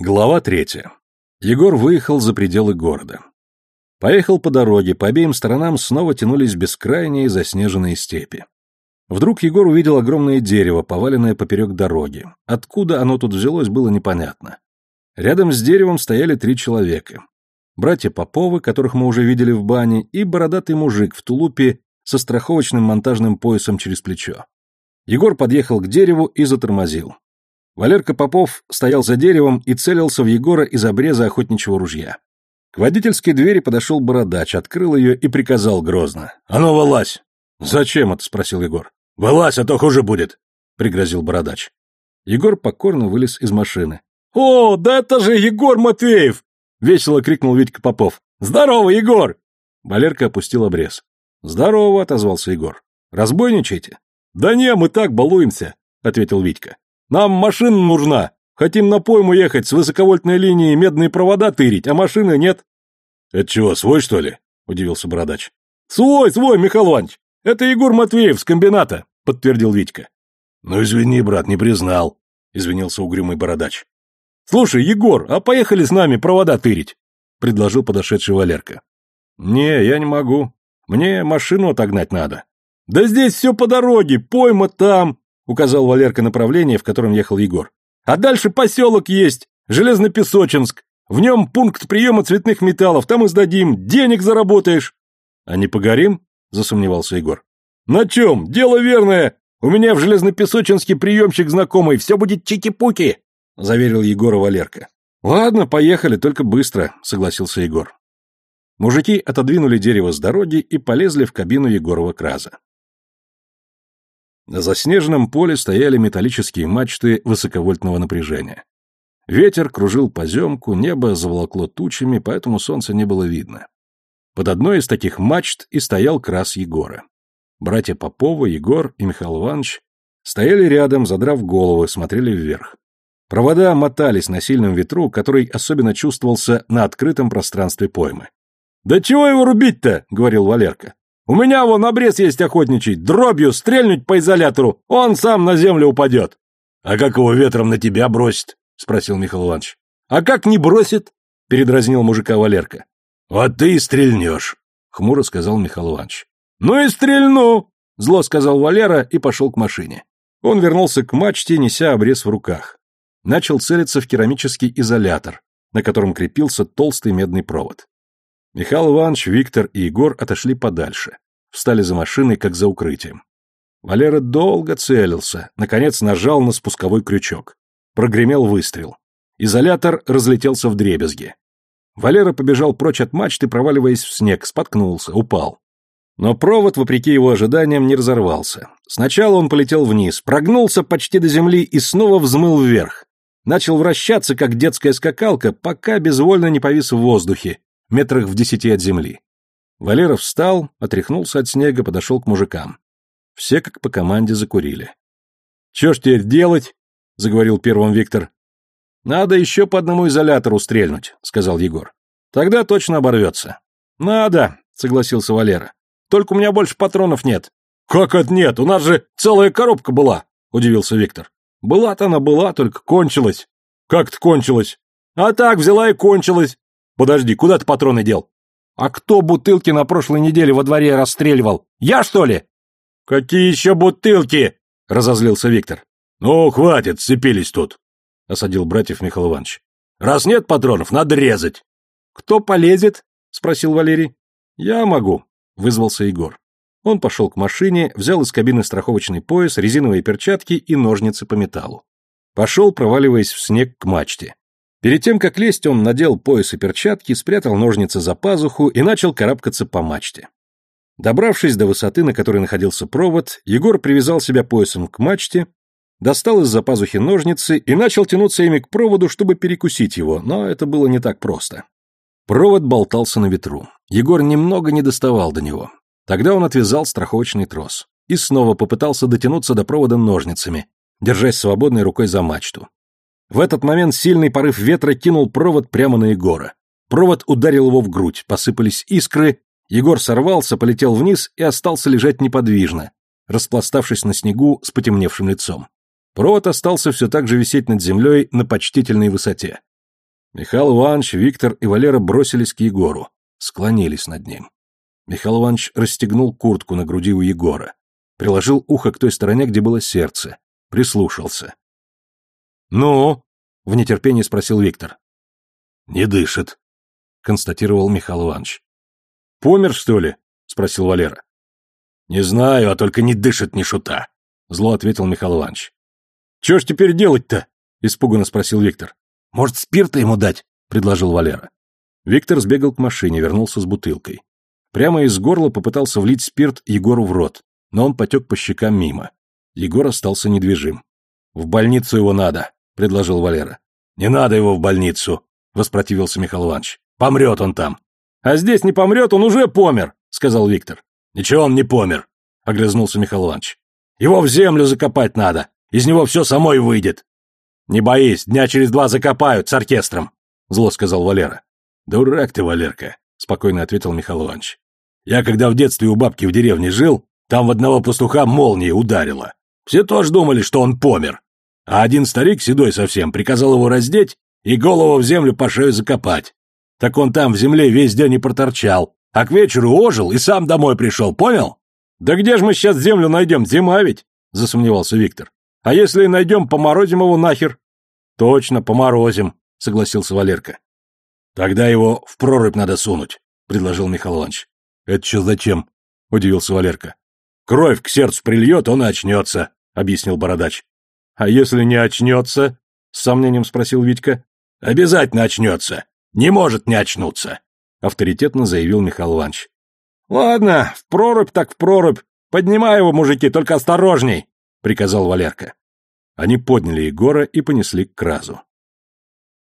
Глава третья. Егор выехал за пределы города. Поехал по дороге, по обеим сторонам снова тянулись бескрайние заснеженные степи. Вдруг Егор увидел огромное дерево, поваленное поперек дороги. Откуда оно тут взялось, было непонятно. Рядом с деревом стояли три человека. Братья Поповы, которых мы уже видели в бане, и бородатый мужик в тулупе со страховочным монтажным поясом через плечо. Егор подъехал к дереву и затормозил. Валерка Попов стоял за деревом и целился в Егора из обреза охотничьего ружья. К водительской двери подошел бородач, открыл ее и приказал грозно. «А ну, вылазь!» «Зачем это?» — спросил Егор. «Вылазь, а то хуже будет!» — пригрозил бородач. Егор покорно вылез из машины. «О, да это же Егор Матвеев!» — весело крикнул Витька Попов. «Здорово, Егор!» Валерка опустил обрез. «Здорово!» — отозвался Егор. «Разбойничаете?» «Да не, мы так балуемся!» — ответил Витька. Нам машина нужна. Хотим на пойму ехать, с высоковольтной линии медные провода тырить, а машины нет. Это чего, свой, что ли? Удивился бородач. Свой, свой, Михаил Иванович. Это Егор Матвеев с комбината, подтвердил Витька. Ну, извини, брат, не признал, извинился угрюмый бородач. Слушай, Егор, а поехали с нами провода тырить, предложил подошедший Валерка. Не, я не могу. Мне машину отогнать надо. Да здесь все по дороге, пойма там, указал Валерка направление, в котором ехал Егор. А дальше поселок есть, Железнопесочинск. В нем пункт приема цветных металлов, там и сдадим, денег заработаешь. А не погорим? Засомневался Егор. На чем? Дело верное. У меня в Железнопесочинске приемщик знакомый, все будет чики-пуки, заверил Егора Валерка. Ладно, поехали, только быстро, согласился Егор. Мужики отодвинули дерево с дороги и полезли в кабину Егорова Краза. На заснеженном поле стояли металлические мачты высоковольтного напряжения. Ветер кружил поземку, небо заволокло тучами, поэтому солнца не было видно. Под одной из таких мачт и стоял крас Егора. Братья Попова, Егор и Михаил Иванович стояли рядом, задрав головы, смотрели вверх. Провода мотались на сильном ветру, который особенно чувствовался на открытом пространстве поймы. «Да чего его рубить-то?» — говорил Валерка. У меня вон обрез есть охотничий, дробью стрельнуть по изолятору, он сам на землю упадет. — А как его ветром на тебя бросит? — спросил Михаил Иванович. — А как не бросит? — передразнил мужика Валерка. — Вот ты и стрельнешь, — хмуро сказал Михаил Иванович. — Ну и стрельну, — зло сказал Валера и пошел к машине. Он вернулся к мачте, неся обрез в руках. Начал целиться в керамический изолятор, на котором крепился толстый медный провод. Михаил Иванович, Виктор и Егор отошли подальше. Встали за машиной, как за укрытием. Валера долго целился, наконец нажал на спусковой крючок. Прогремел выстрел. Изолятор разлетелся в дребезги. Валера побежал прочь от мачты, проваливаясь в снег, споткнулся, упал. Но провод, вопреки его ожиданиям, не разорвался. Сначала он полетел вниз, прогнулся почти до земли и снова взмыл вверх. Начал вращаться, как детская скакалка, пока безвольно не повис в воздухе, метрах в десяти от земли. Валера встал, отряхнулся от снега, подошел к мужикам. Все как по команде закурили. «Че ж теперь делать?» — заговорил первым Виктор. «Надо еще по одному изолятору стрельнуть», — сказал Егор. «Тогда точно оборвется». «Надо», — согласился Валера. «Только у меня больше патронов нет». «Как это нет? У нас же целая коробка была», — удивился Виктор. «Была-то она была, только кончилась». «Как-то кончилась?» «А так, взяла и кончилась. Подожди, куда ты патроны дел? А кто бутылки на прошлой неделе во дворе расстреливал? Я, что ли? Какие еще бутылки? Разозлился Виктор. Ну, хватит, сцепились тут, осадил братьев Михаил Иванович. Раз нет патронов, надо резать. Кто полезет? Спросил Валерий. Я могу, вызвался Егор. Он пошел к машине, взял из кабины страховочный пояс, резиновые перчатки и ножницы по металлу. Пошел, проваливаясь в снег к мачте. Перед тем, как лезть, он надел пояс и перчатки, спрятал ножницы за пазуху и начал карабкаться по мачте. Добравшись до высоты, на которой находился провод, Егор привязал себя поясом к мачте, достал из-за пазухи ножницы и начал тянуться ими к проводу, чтобы перекусить его, но это было не так просто. Провод болтался на ветру. Егор немного не доставал до него. Тогда он отвязал страховочный трос и снова попытался дотянуться до провода ножницами, держась свободной рукой за мачту. В этот момент сильный порыв ветра кинул провод прямо на Егора. Провод ударил его в грудь, посыпались искры, Егор сорвался, полетел вниз и остался лежать неподвижно, распластавшись на снегу с потемневшим лицом. Провод остался все так же висеть над землей на почтительной высоте. Михаил Иванович, Виктор и Валера бросились к Егору, склонились над ним. Михаил Иванович расстегнул куртку на груди у Егора, приложил ухо к той стороне, где было сердце, прислушался. «Ну?» — в нетерпении спросил Виктор. «Не дышит», — констатировал Михаил Иванович. «Помер, что ли?» — спросил Валера. «Не знаю, а только не дышит ни шута», — зло ответил Михаил Иванович. «Чё ж теперь делать-то?» — испуганно спросил Виктор. «Может, спирта ему дать?» — предложил Валера. Виктор сбегал к машине, вернулся с бутылкой. Прямо из горла попытался влить спирт Егору в рот, но он потек по щекам мимо. Егор остался недвижим. «В больницу его надо», — предложил Валера. «Не надо его в больницу», — воспротивился Михаил Иванович. «Помрет он там». «А здесь не помрет, он уже помер», — сказал Виктор. «Ничего он не помер», — огрызнулся Михаил Иванович. «Его в землю закопать надо, из него все самой выйдет». «Не боись, дня через два закопают с оркестром», — зло сказал Валера. «Дурак ты, Валерка», — спокойно ответил Михаил Иванович. «Я когда в детстве у бабки в деревне жил, там в одного пастуха молния ударила. Все тоже думали, что он помер. А один старик, седой совсем, приказал его раздеть и голову в землю по шею закопать. Так он там в земле весь день и проторчал, а к вечеру ожил и сам домой пришел, понял? Да где же мы сейчас землю найдем, зима ведь? Засомневался Виктор. А если и найдем, поморозим его нахер. Точно, поморозим, согласился Валерка. Тогда его в прорубь надо сунуть, предложил Михаил Иванович. Это что зачем? Удивился Валерка. Кровь к сердцу прильет, он и очнется, объяснил Бородач. А если не очнется? С сомнением спросил Витька. Обязательно очнется. Не может не очнуться, авторитетно заявил Михаил Иванович. Ладно, в прорубь так в прорубь. Поднимай его, мужики, только осторожней, приказал Валерка. Они подняли Егора и понесли к кразу.